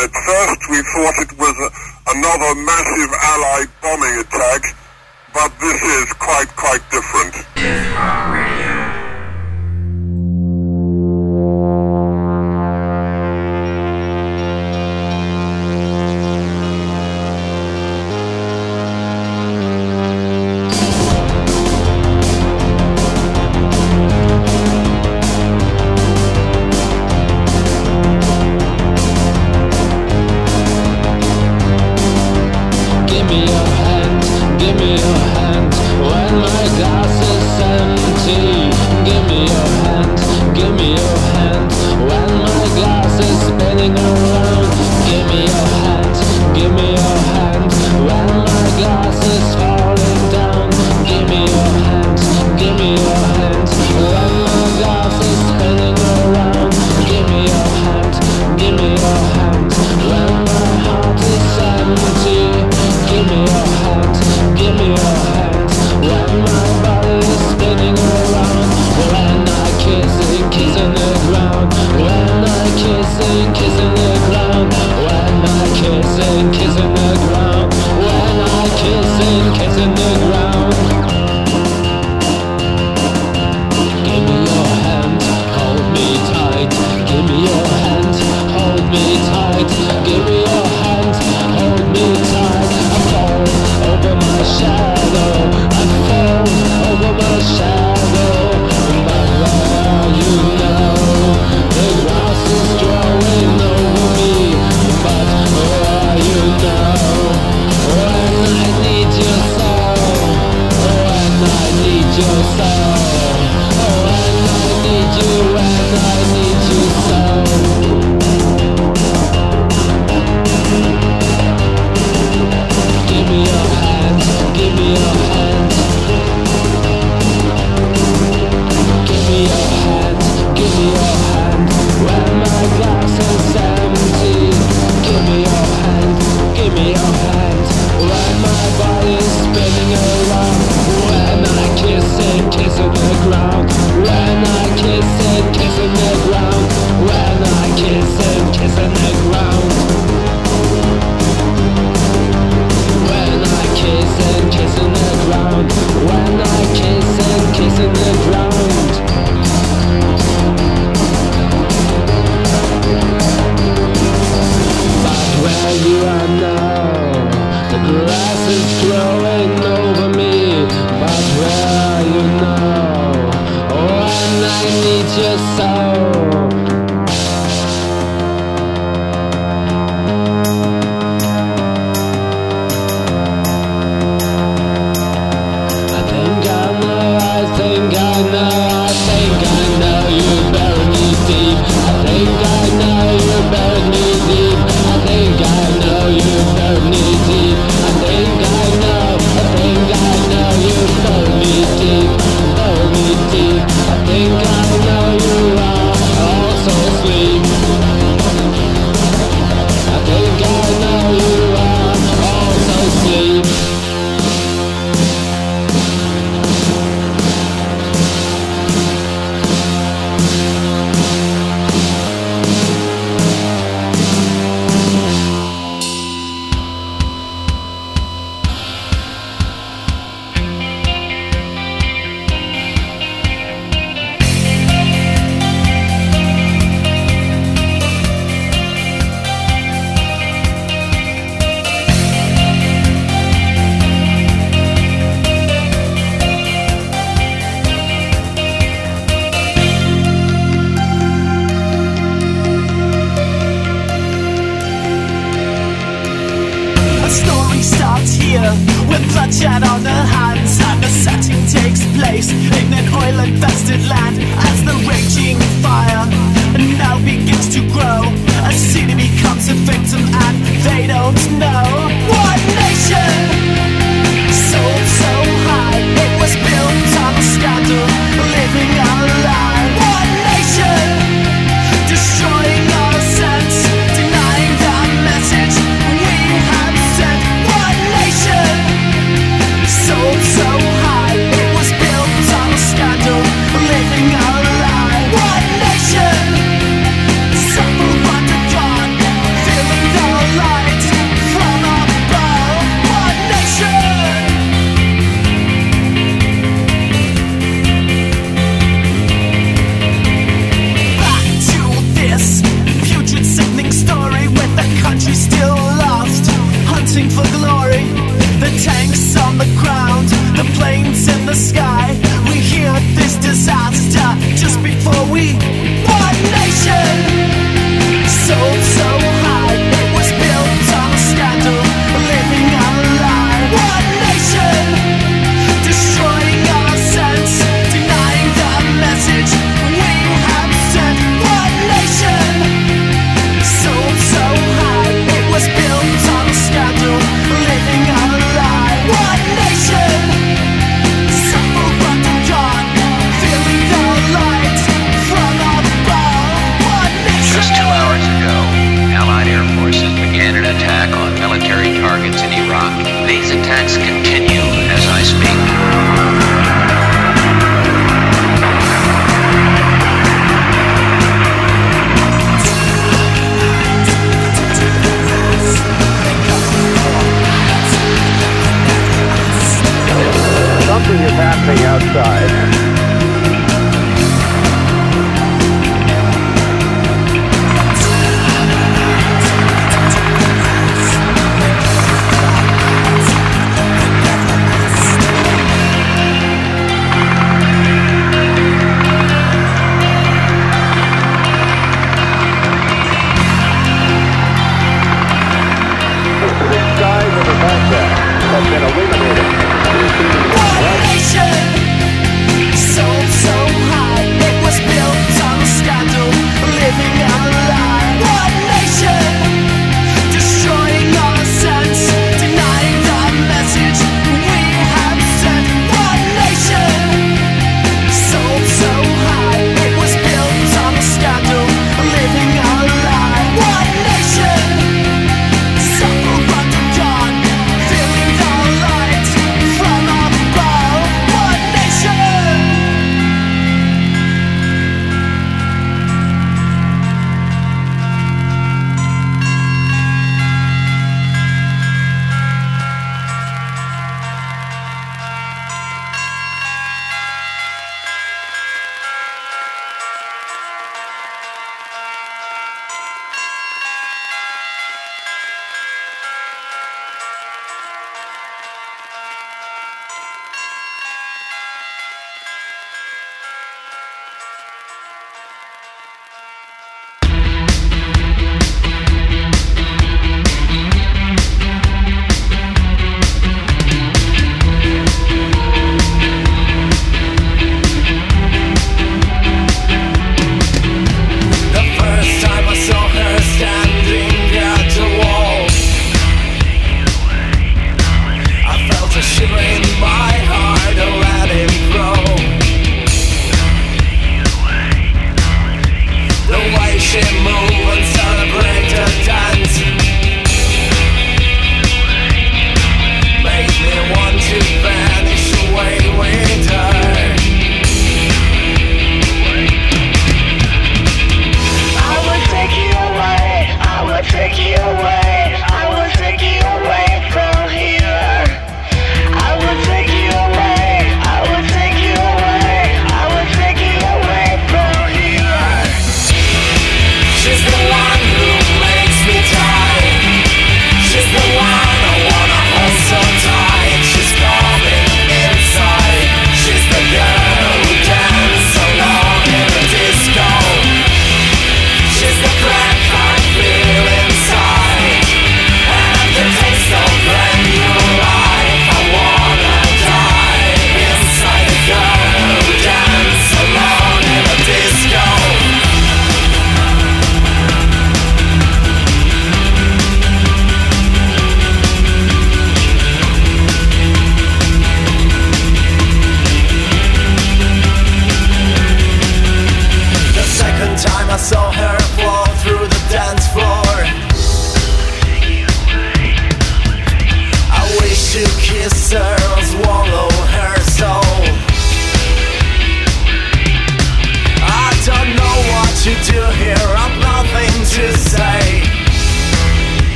At first, we thought it was a, another massive Allied bombing attack, but this is quite, quite different.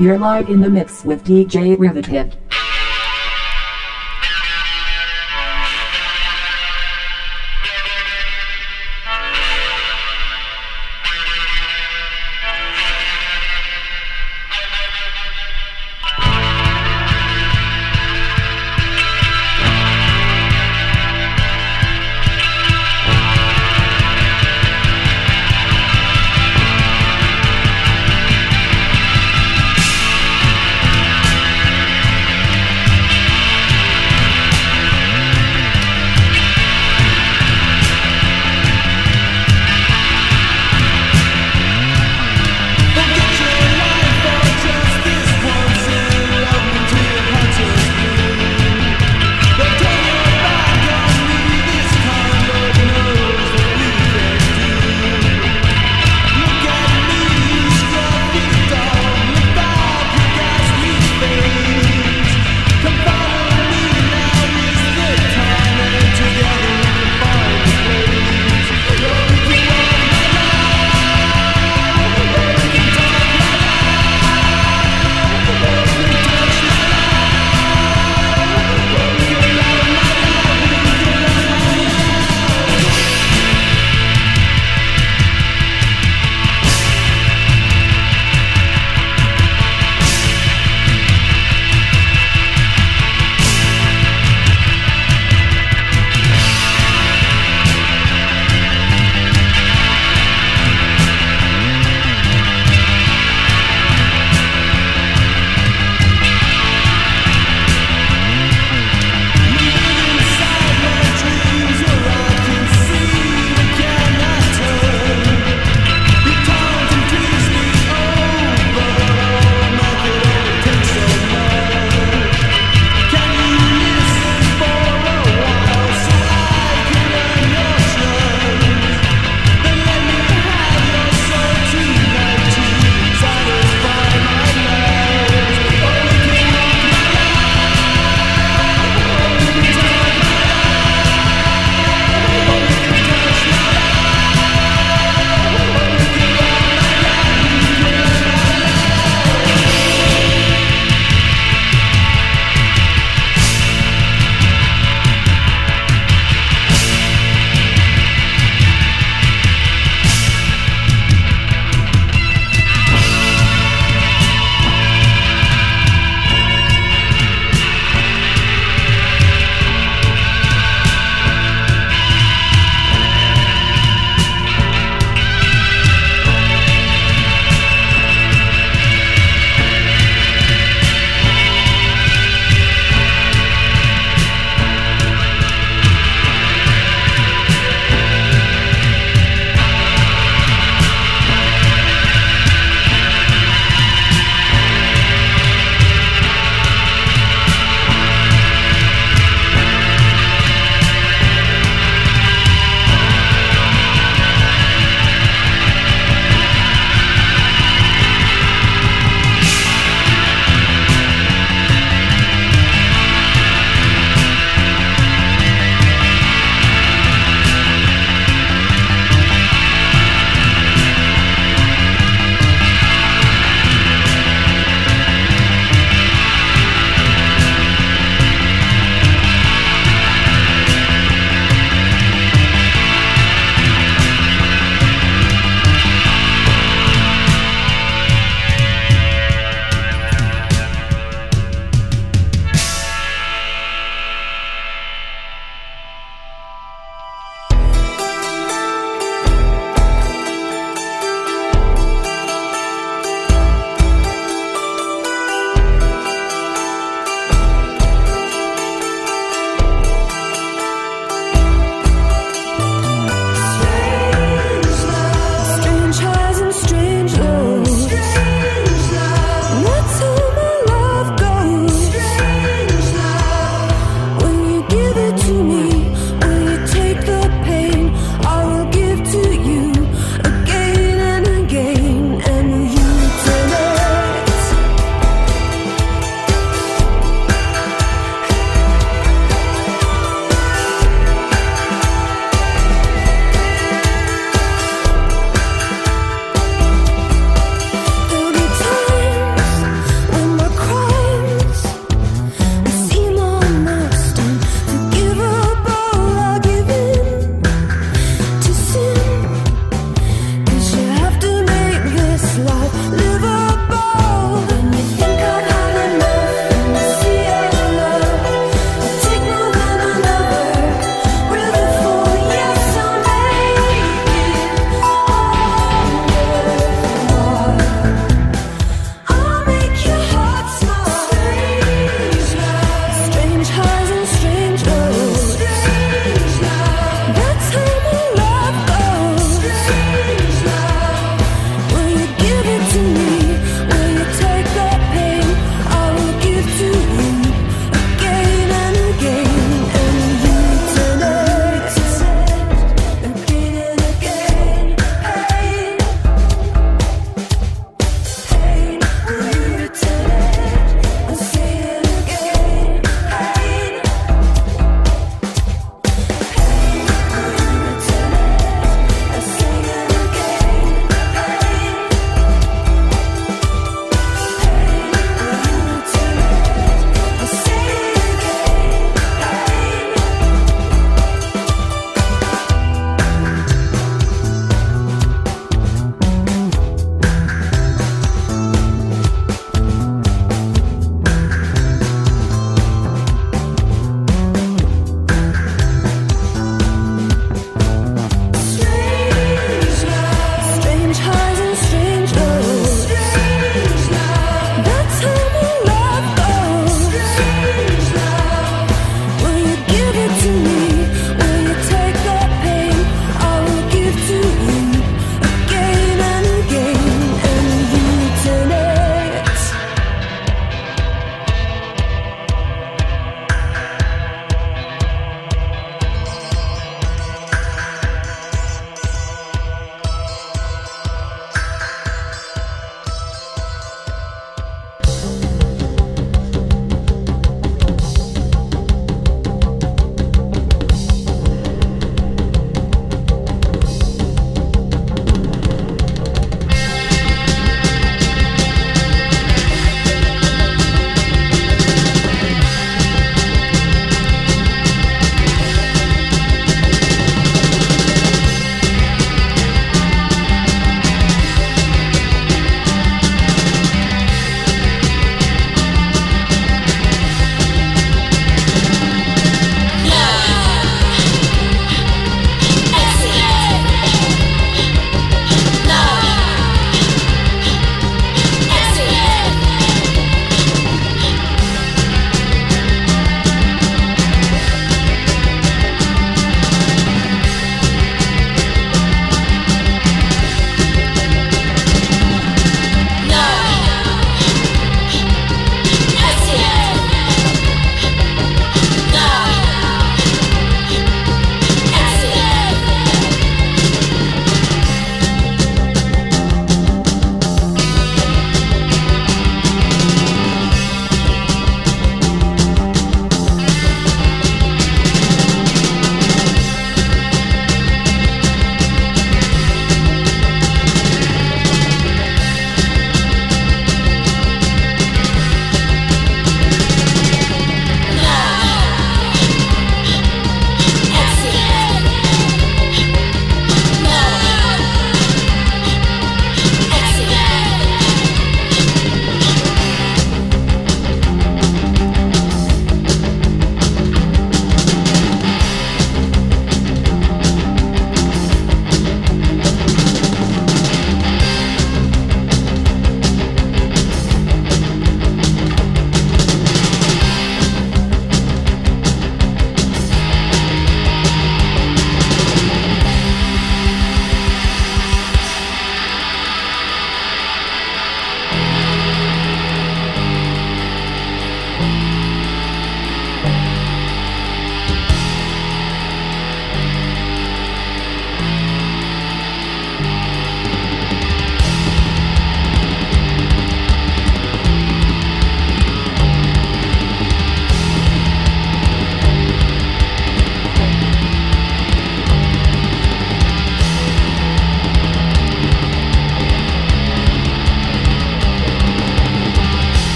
You're live in the mix with DJ Rivethead.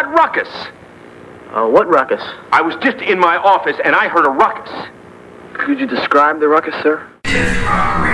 that ruckus? Uh, what ruckus? I was just in my office and I heard a ruckus. Could you describe the ruckus, sir? Uh,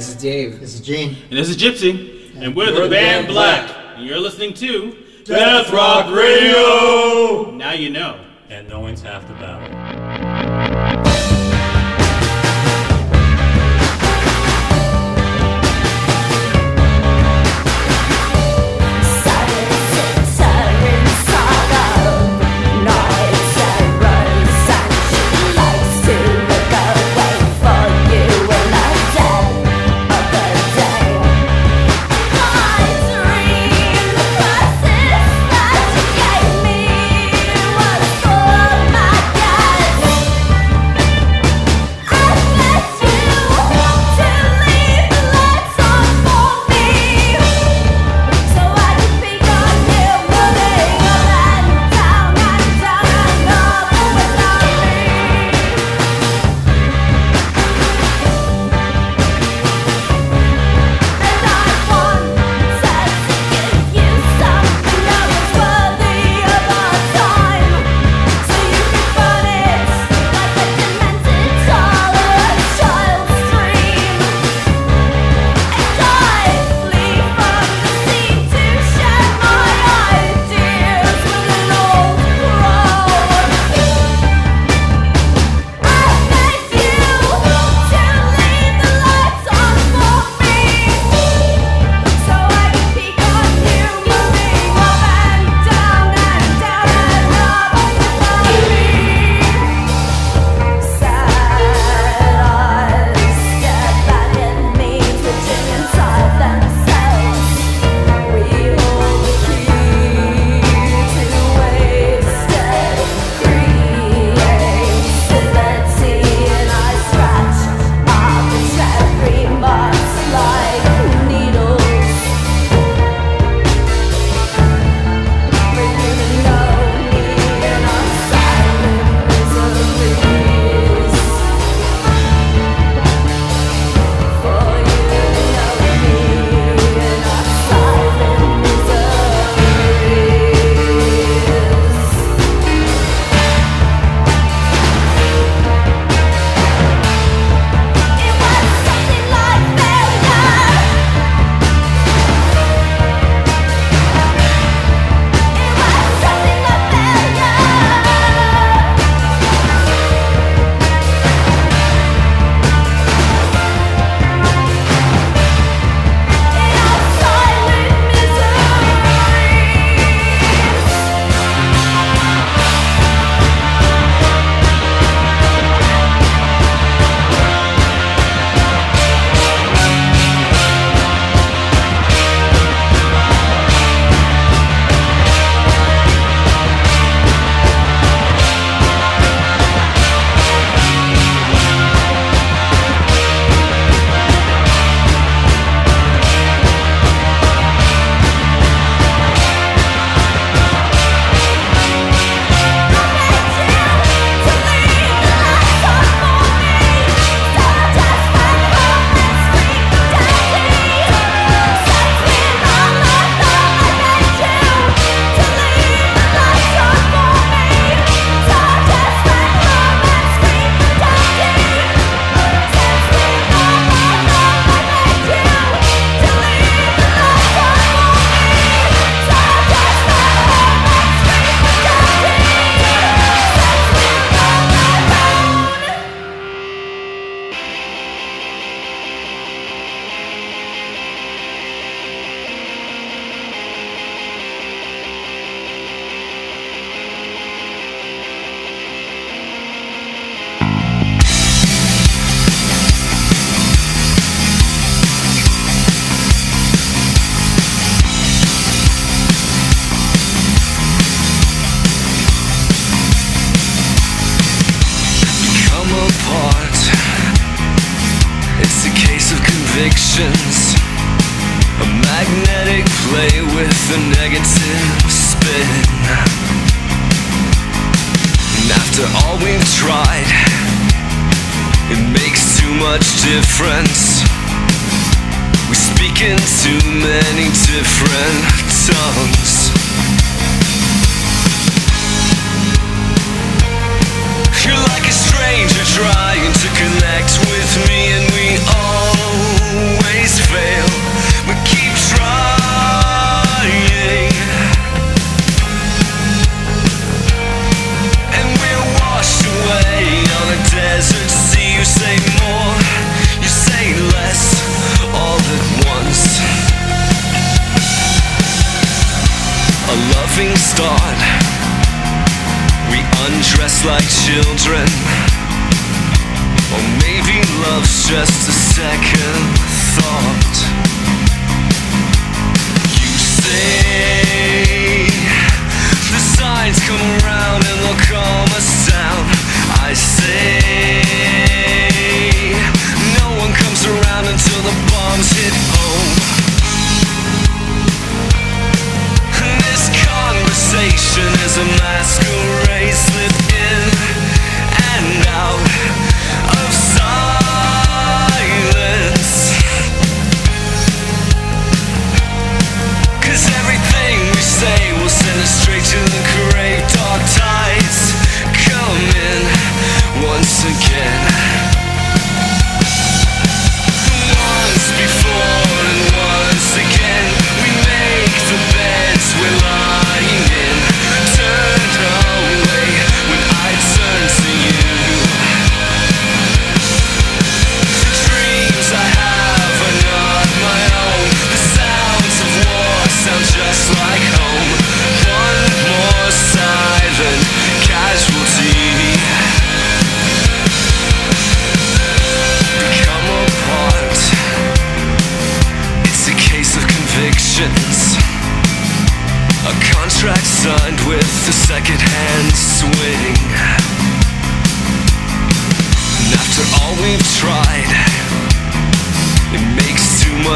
This is Dave. This is Gene. And this is Gypsy. And, and we're, we're, the band, band Black. Black. And you're listening to Death, Death Rock, Radio. Radio. Now you know. And no one's half the battle.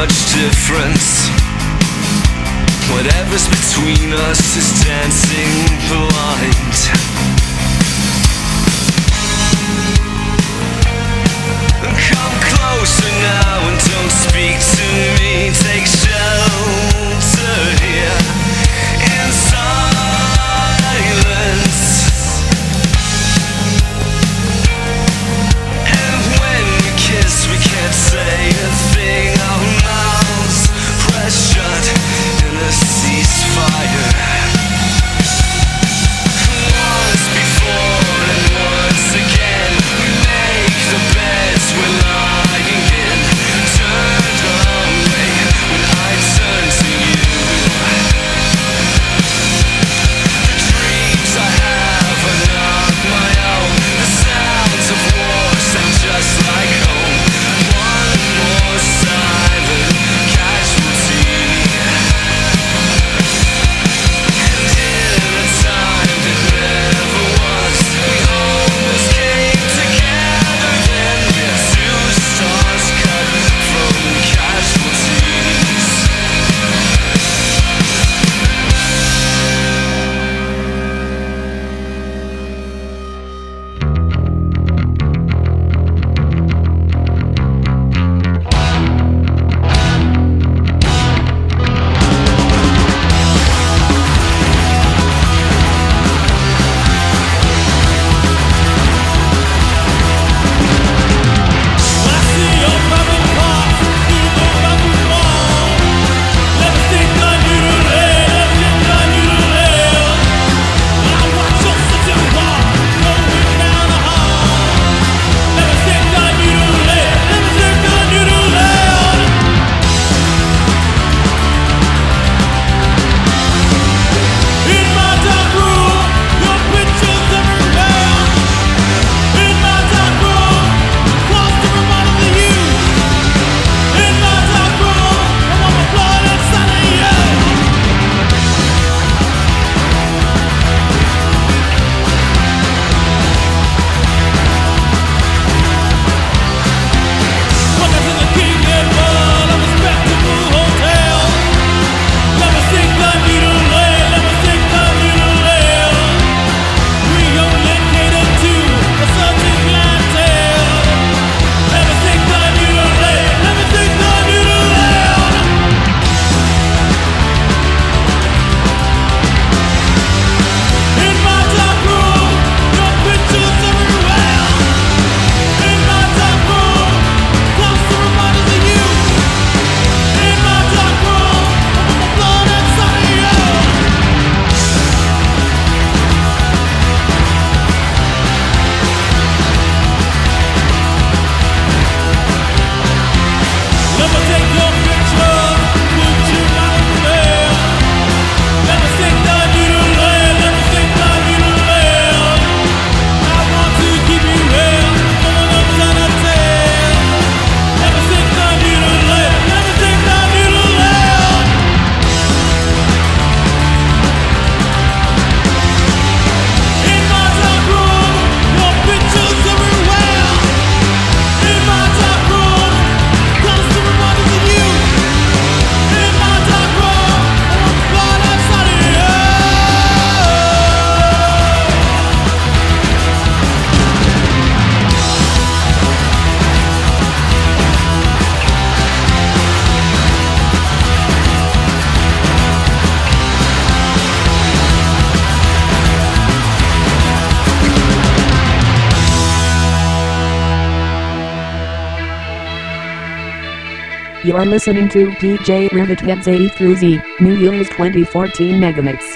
much difference. Whatever's between us is dancing blind. Come closer now and don't speak to me. You are listening to DJ Rivet Heads 80 through Z, New Year's 2014 Megamix.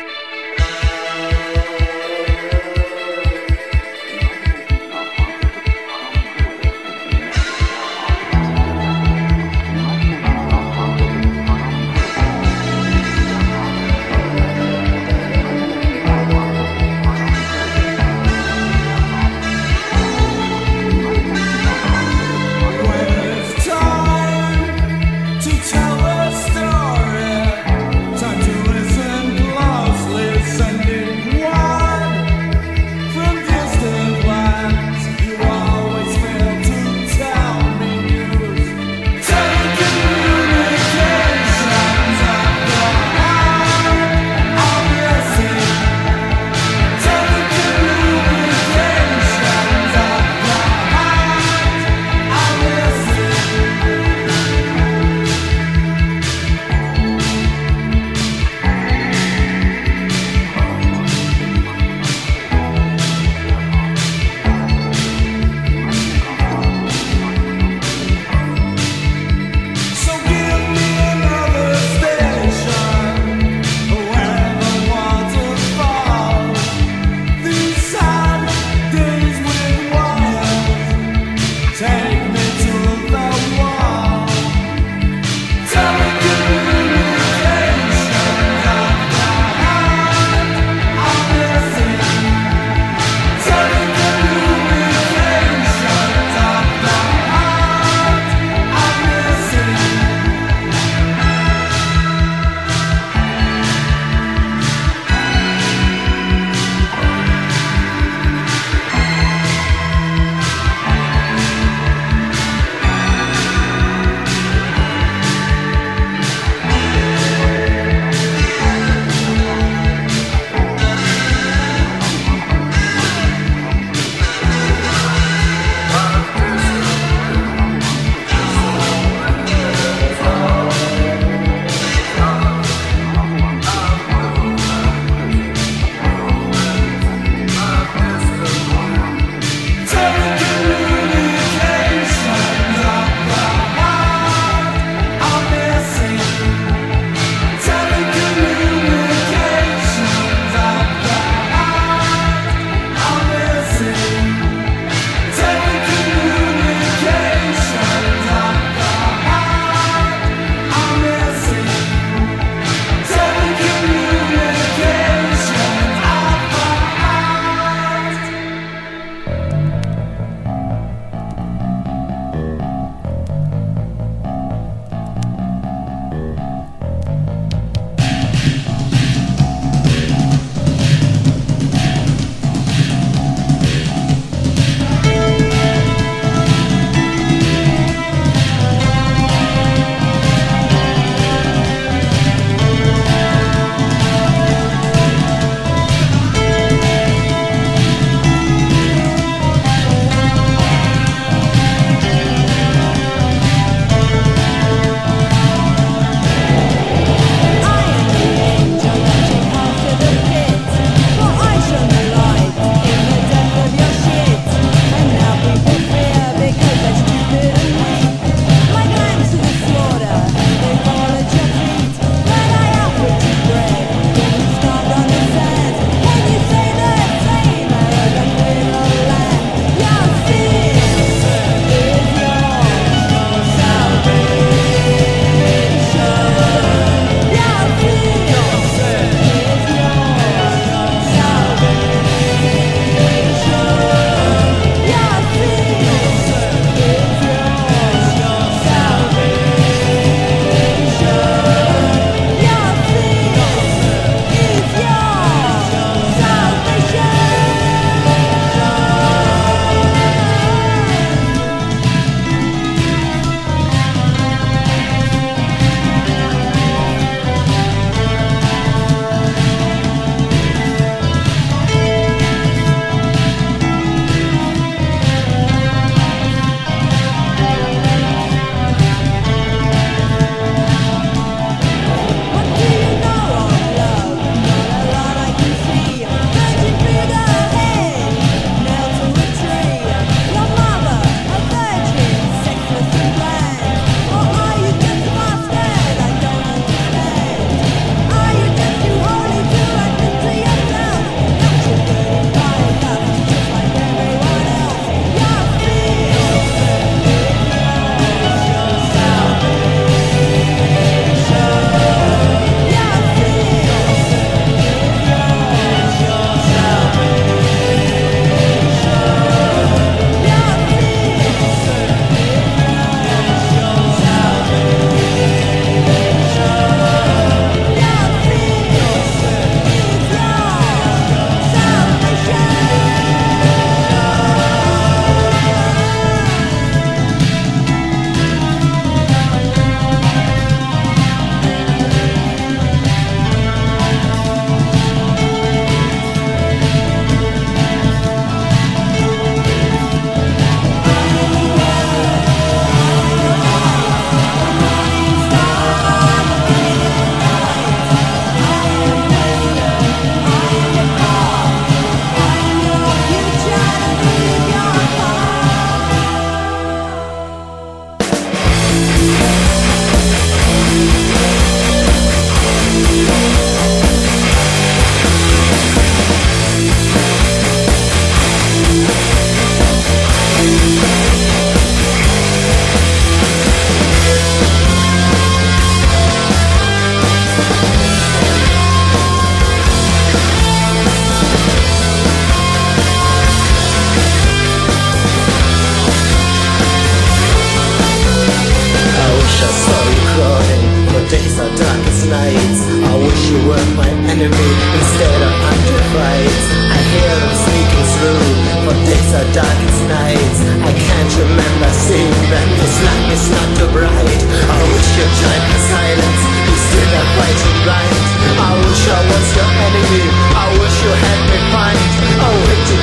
Were my enemy instead of undivided. I hear them sneaking through, for days are darkest nights. I can't remember seeing them, this light is not too bright. I wish you joined the silence, you up right and right. I wish I was your enemy, I wish you had me find. I wish to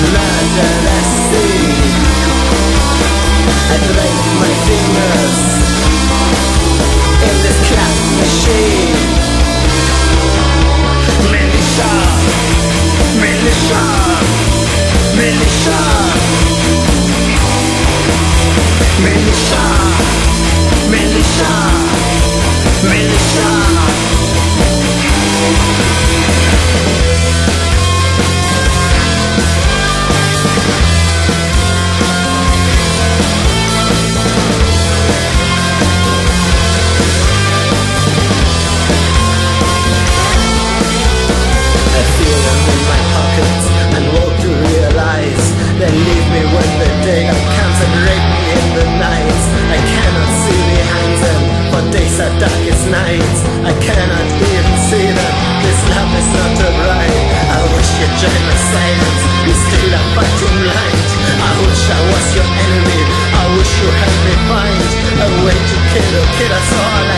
Murder, I see. I my fingers in this machine. Militia, militia, militia. Silence. You still are fighting light. I wish I was your enemy. I wish you had me find a way to kill or kill us all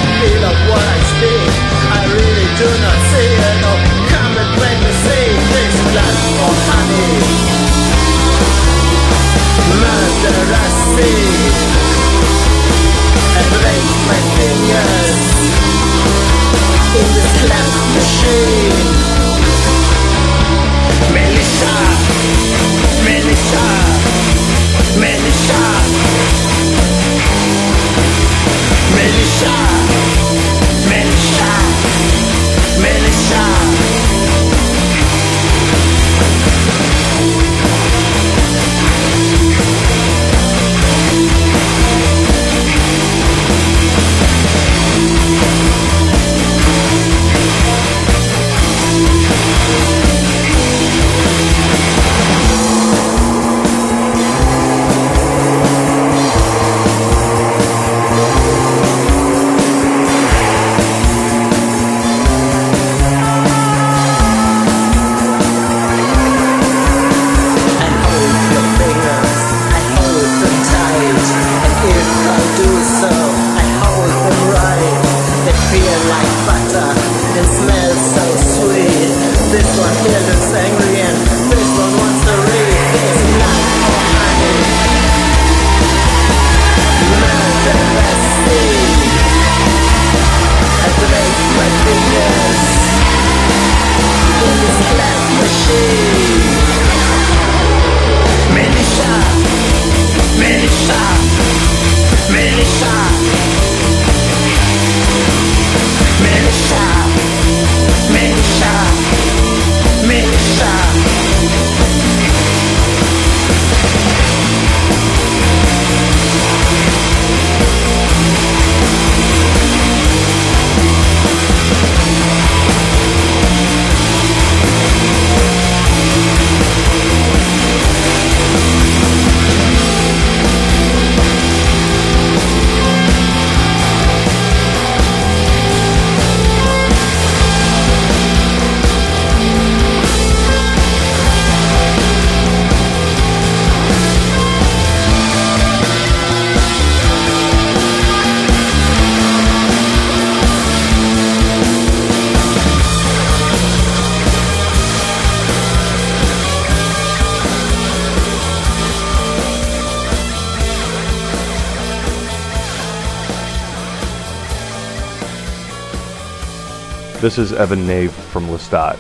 This is Evan Nave from Lestat,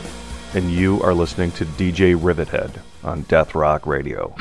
and you are listening to DJ Rivethead on Death Rock Radio.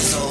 soul.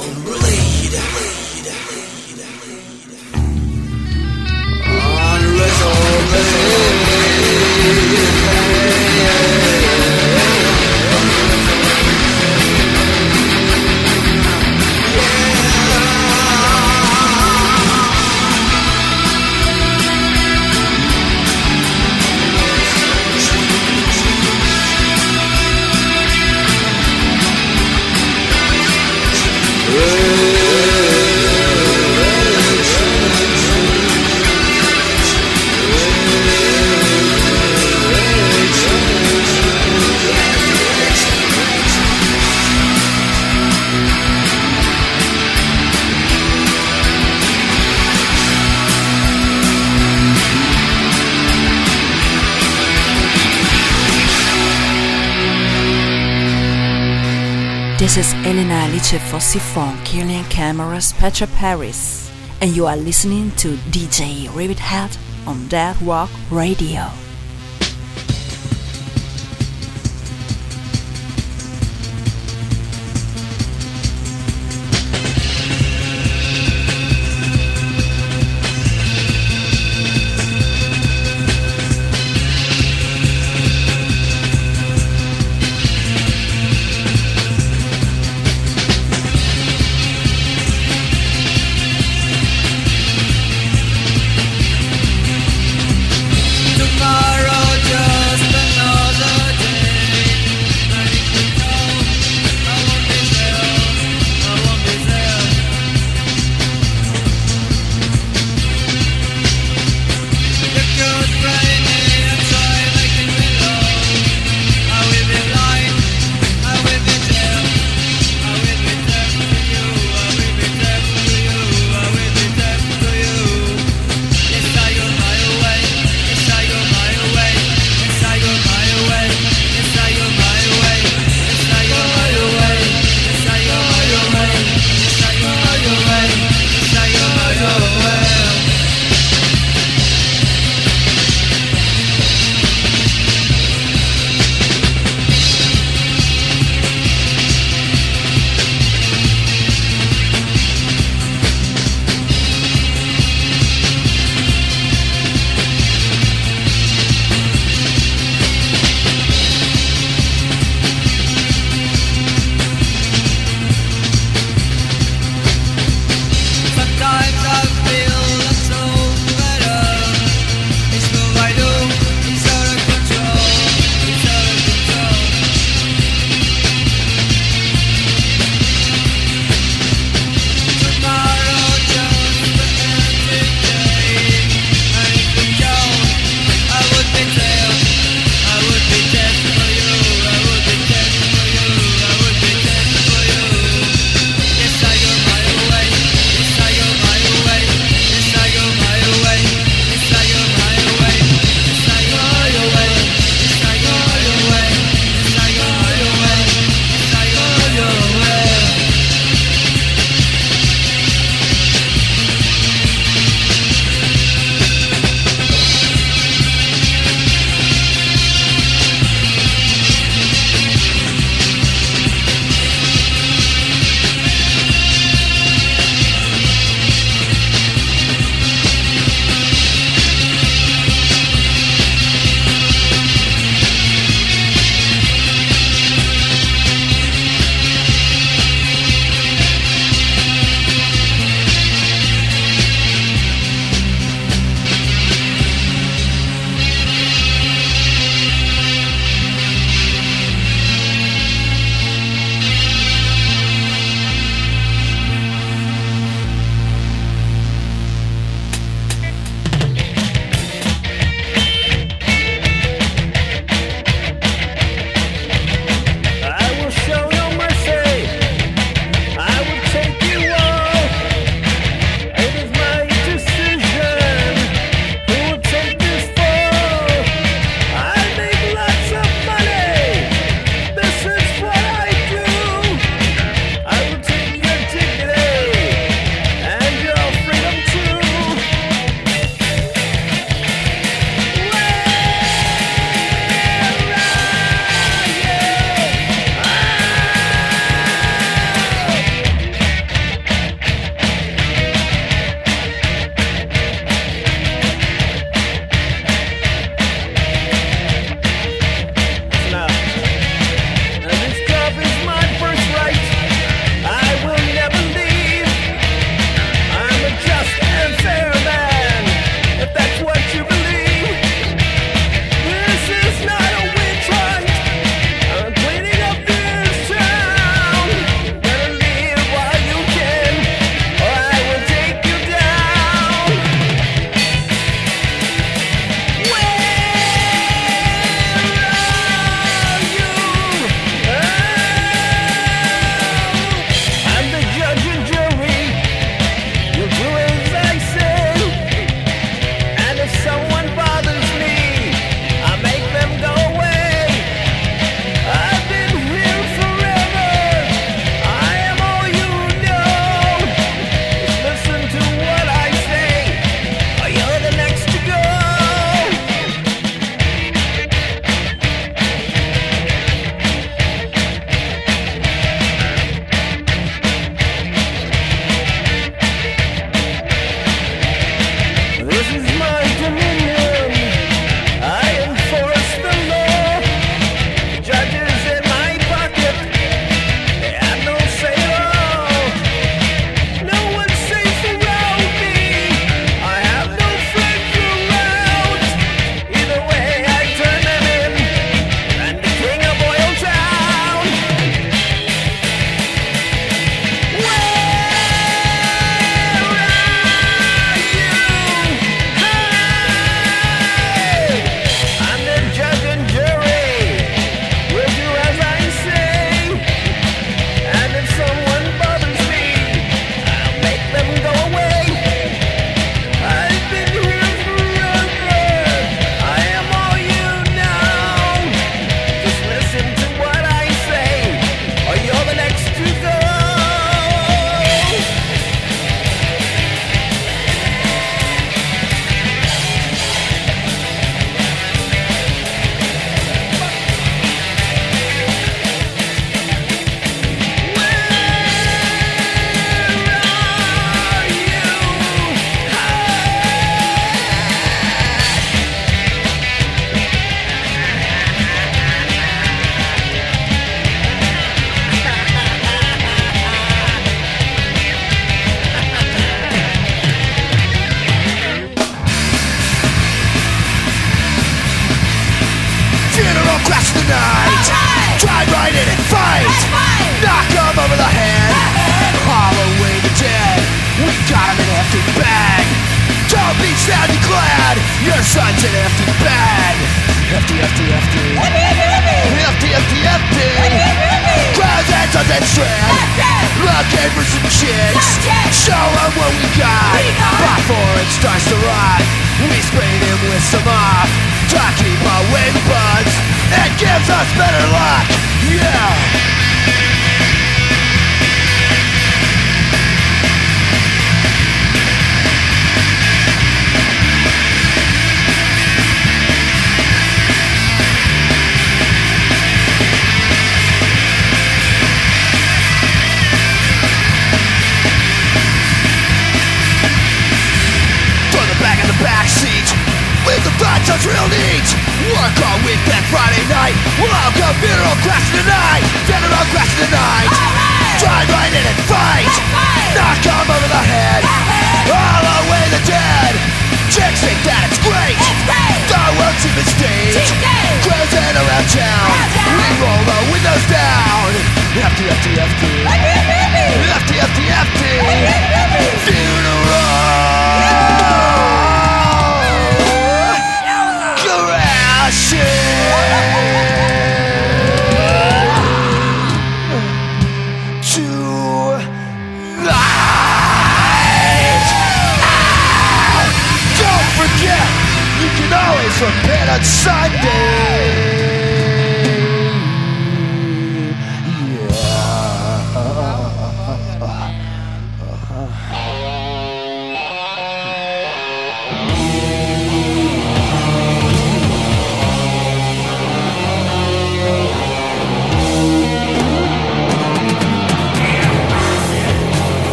Elena Alice Fossi Fong, Kirlian Cameras, Petra Paris, and you are listening to DJ Rabbit Hat on Death Rock Radio.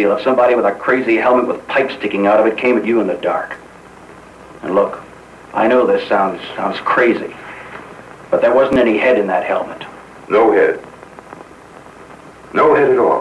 Feel if somebody with a crazy helmet with pipes sticking out of it came at you in the dark? And look, I know this sounds sounds crazy, but there wasn't any head in that helmet. No head. No head at all.